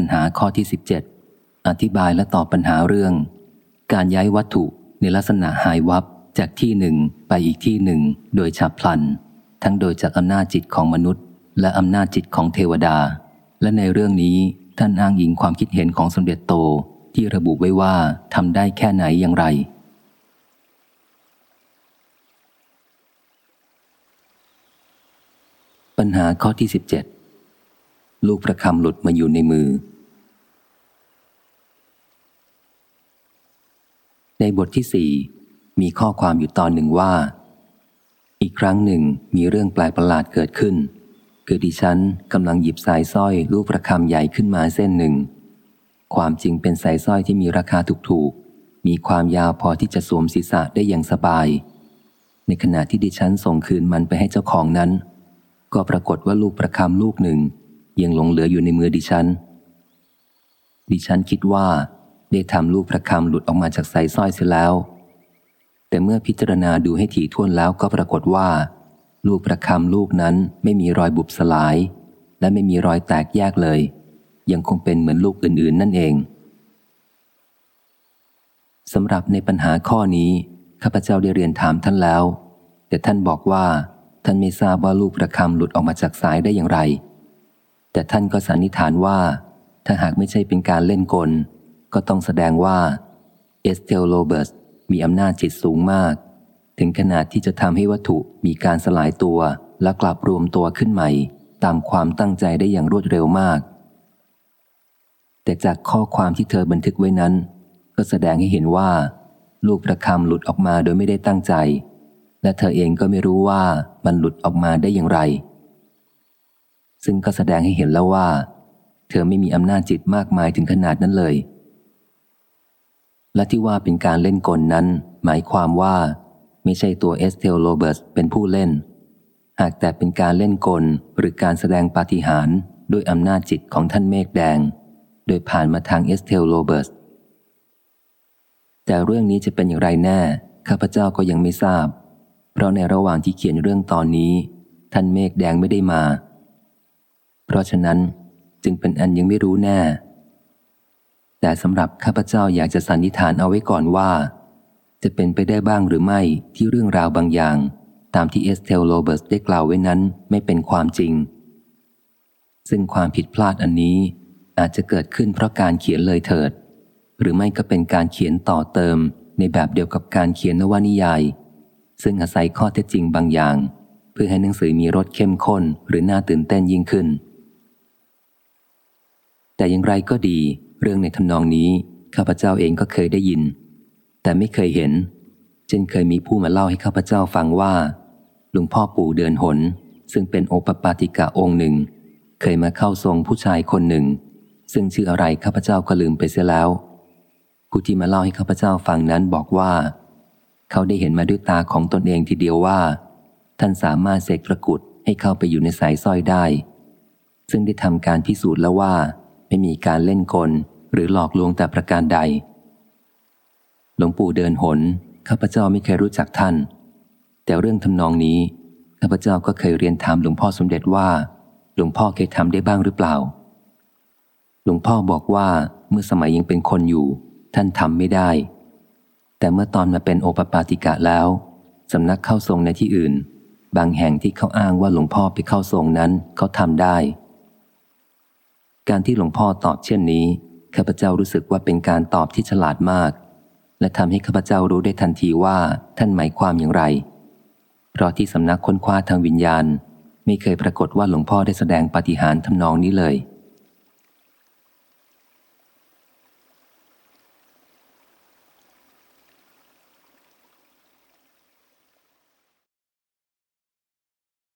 ปัญหาข้อที่ 17 อธิบายและตอบปัญหาเรื่อง การย้ายวัตถุในลักษณะหายวับจากที่หนึ่งไปอีกที่หนึ่ง โดยฉับพลัน ทั้งโดยจากอำนาจจิตของมนุษย์ และอำนาจจิตของเทวดา และในเรื่องนี้ท่านอ้างอิงความคิดเห็นของสมเด็จโตที่ระบุไว้ว่าทำได้แค่ไหนอย่างไร ปัญหาข้อที่ 17 ลูกประคำหลุดมาอยู่ในมือ ในบทที่สี่มีข้อความอยู่ตอนหนึ่งว่า อีกครั้งหนึ่งมีเรื่องแปลกประหลาดเกิดขึ้น คือดิฉันกำลังหยิบสายสร้อยลูกประคำใหญ่ขึ้นมาเส้นหนึ่ง ความจริงเป็นสายสร้อยที่มีราคาถูกๆ มีความยาวพอที่จะสวมศีรษะได้อย่างสบาย ในขณะที่ดิฉันส่งคืนมันไปให้เจ้าของนั้น ก็ปรากฏว่าลูกประคำลูกหนึ่ง ยังหลงเหลืออยู่ในมือดิฉัน ดิฉันคิดว่า ได้ทำลูกประคำหลุดออกมาจากสายสร้อยเสียแล้ว แต่เมื่อพิจารณาดูให้ถี่ถ้วนแล้วก็ปรากฏว่า ลูกประคำลูกนั้นไม่มีรอยบุบสลาย และไม่มีรอยแตกแยกเลย ยังคงเป็นเหมือนลูกอื่นๆ นั่นเองสำหรับในปัญหาข้อนี้ข้าพเจ้าได้เรียนถามท่านแล้ว แต่ท่านบอกว่า ท่านไม่ทราบว่าลูกประคำหลุดออกมาจากสายได้อย่างไร แต่ท่านก็สันนิษฐานว่า ถ้าหากไม่ใช่เป็นการเล่นกล ก็ต้องแสดงว่าเอสเทลโรเบิร์ตส์มีอำนาจจิตสูงมาก ถึงขนาดที่จะทำให้วัตถุมีการสลายตัวและกลับรวมตัวขึ้นใหม่ ตามความตั้งใจได้อย่างรวดเร็วมาก แต่จากข้อความที่เธอบันทึกไว้นั้น ก็แสดงให้เห็นว่า ลูกประคำหลุดออกมาโดยไม่ได้ตั้งใจ และเธอเองก็ไม่รู้ว่ามันหลุดออกมาได้อย่างไร ซึ่งก็แสดงให้เห็นแล้วว่า เธอไม่มีอำนาจจิตมากมายถึงขนาดนั้นเลย และที่ว่าเป็นการเล่นกลนั้น หมายความว่า ไม่ใช่ตัวเอสเทลโรเบิร์ตส์เป็นผู้เล่น หากแต่เป็นการเล่นกลหรือการแสดงปาฏิหาริย์ด้วยอำนาจจิตของท่านเมฆแดง โดยผ่านมาทางเอสเทลโรเบิร์ตส์แต่เรื่องนี้จะเป็นอย่างไรแน่ ข้าพเจ้าก็ยังไม่ทราบ เพราะในระหว่างที่เขียนเรื่องตอนนี้ ท่านเมฆแดงไม่ได้มา เพราะฉะนั้นจึงเป็นอันยังไม่รู้แน่ แต่สำหรับข้าพเจ้าอยากจะสันนิษฐานเอาไว้ก่อนว่า จะเป็นไปได้บ้างหรือไม่ที่เรื่องราวบางอย่าง ตามที่เอสเทลโรเบิร์ตส์ได้กล่าวไว้นั้นไม่เป็นความจริง ซึ่งความผิดพลาดอันนี้อาจจะเกิดขึ้นเพราะการเขียนเลยเถิด หรือไม่ก็เป็นการเขียนต่อเติมในแบบเดียวกับการเขียนนวนิยาย ซึ่งอาศัยข้อเท็จจริงบางอย่าง เพื่อให้หนังสือมีรสเข้มข้นหรือน่าตื่นเต้นยิ่งขึ้น แต่อย่างไรก็ดี เรื่องในทำนองนี้ข้าพเจ้าเองก็เคยได้ยิน แต่ไม่เคยเห็น เช่นเคยมีผู้มาเล่าให้ข้าพเจ้าฟังว่าหลวงพ่อปู่เดินหน ซึ่งเป็นโอปปาติกะองค์หนึ่ง เคยมาเข้าทรงผู้ชายคนหนึ่ง ซึ่งชื่ออะไรข้าพเจ้าก็ลืมไปเสียแล้ว ผู้ที่มาเล่าให้ข้าพเจ้าฟังนั้นบอกว่า เขาได้เห็นมาด้วยตาของตนเองทีเดียวว่า ท่านสามารถเสกตะกุดให้เข้าไปอยู่ในสายสร้อยได้ ซึ่งได้ทำการพิสูจน์แล้วว่า ไม่มีการเล่นกลหรือหลอกลวงแต่ประการใด หลวงปู่เดินหน ข้าพเจ้าไม่เคยรู้จักท่าน แต่เรื่องทำนองนี้ ข้าพเจ้าก็เคยเรียนถามหลวงพ่อสมเด็จว่า หลวงพ่อเคยทำได้บ้างหรือเปล่า หลวงพ่อบอกว่าเมื่อสมัยยังเป็นคนอยู่ ท่านทำไม่ได้ แต่เมื่อตอนมาเป็นโอปปาติกะแล้วสำนักเข้าทรงในที่อื่น บางแห่งที่เขาอ้างว่าหลวงพ่อไปเข้าทรงนั้นเขาทำได้ การที่หลวงพ่อตอบเช่นนี้ข้าพเจ้ารู้สึกว่าเป็นการตอบที่ฉลาดมาก และทำให้ข้าพเจ้ารู้ได้ทันทีว่าท่านหมายความอย่างไร เพราะที่สำนักค้นคว้าทางวิญญาณ ไม่เคยปรากฏว่าหลวงพ่อได้แสดงปฏิหาริย์ทำนองนี้เลย